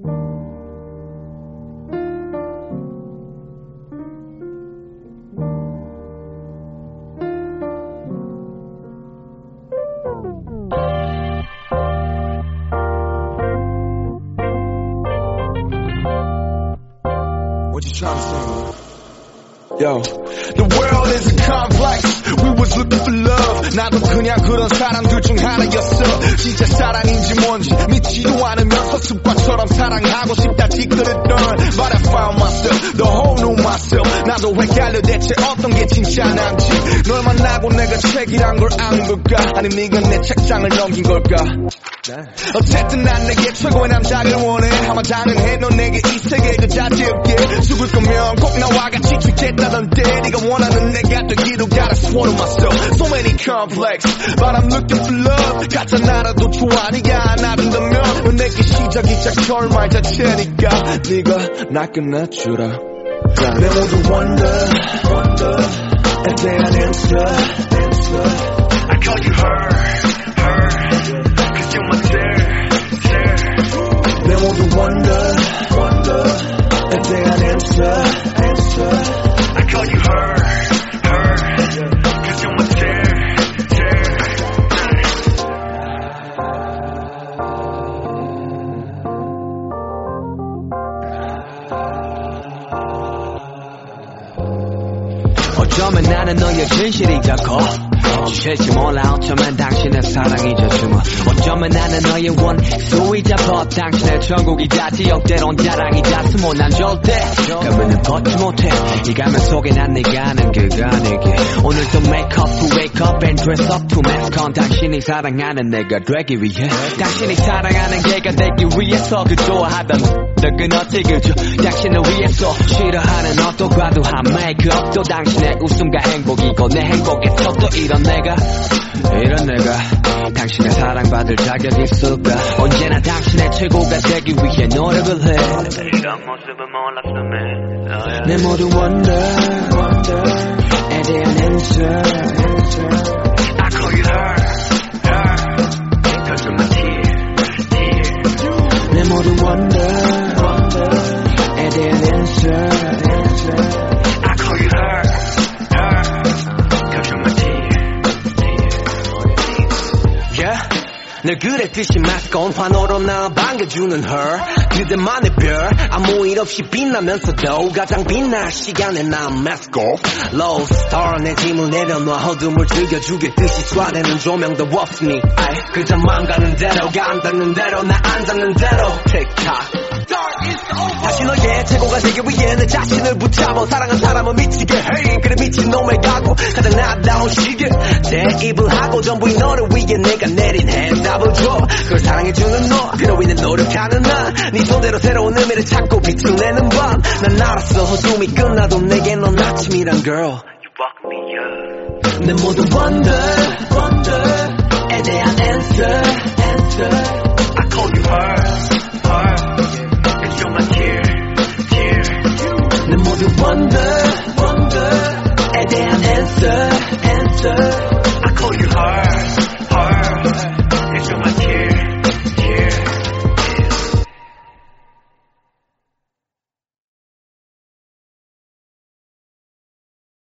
What you trying to say? Yo, the world is a complex. Was looking for love. 나도 그냥 그런 사람들 중 하나였어. 진짜 사랑인지 뭔지 믿지도 않으면서 습관처럼 사랑하고 싶다 지그랬던. But I found myself, the whole new myself. 나도 헷갈려 대체 어떤 게 진짜난지. 널 만나고 내가 책이란 걸안 걸까? 아니 네가 내 책장을 넘긴 걸까? 어쨌든 난 내게 최고의 남자를 원해 아마 당연해 넌 내게 이 세계 그 자체 없게 죽을 거면 꼭 나와 같이 죽겠다던데 네가 원하는 내가 되기 로 gotta swallow myself So many complex But I'm looking for love 가짜 나라도 좋아 네가 안아준다면 넌 내게 시작이자 결말 자체니까 네가 나 끝내주라 내 모두 wonder wonder에 대한 answer 어쩌면 나는 너의 진실이 자고 주실지 몰라 어쩌면 당신의 사랑이자 주문 어쩌면 나는 너의 원수이자 법. 당신의 천국이자 지역대론 자랑이자 스모 난 절대 가면을 벗지 못해. 이 가면 속에 난 네가 아는 그가 내게. 오늘도 make to wake up and dress up to mask on 당신이 사랑하는 내가 되기 위해. 당신이 사랑하는 걔가 되기 위해서 그 좋아하던 너 끊었지 그저 당신을 위해서 싫어하는 어떤 과도한 메이크업도 당신의 웃음과 행복이고 내 행복에서 또 이런 내가 이런 내가 당신의 사랑받을 자격이 있을까? 언제나 당신의 최고가 되기 위해 노력을 해. 이런 모습은 몰랐음에. 내 모두 wonder wonder에 대한 answer 늘 그랬듯이 마스크온 환호로 나 반겨주는 her. 그대만의 별 아무 일 없이 빛나면서도 가장 빛날 시간에 난 마스크 low star 내 짐을 내려놔 어둠을 즐겨주겠듯이 쏴대는 조명도 없으니 아이 그저 맘 가는 대로 간다는 대로 나 앉았는 대로. 틱탁 다시 너의 최고가 되기 위해 내 자신을 붙잡아 사랑한 사람은 미치게. 해 그래 미친놈의 각오. 가장 나다운 시계. 내 입을 하고 전부 이 너를 위해 내가 내린 해 답을 줘 그걸 사랑해주는 너 필요 있는 노력하는 나네 손대로 새로운 의미를 찾고 빛을 내는 밤 난 알았어 어둠이 끝나도 내게 넌 아침이란 girl You walk me up 내 모든 wonder wonder에 대한 answer answer I call you her her cause you're my tear tear 내 모든 wonder wonder에 대한 answer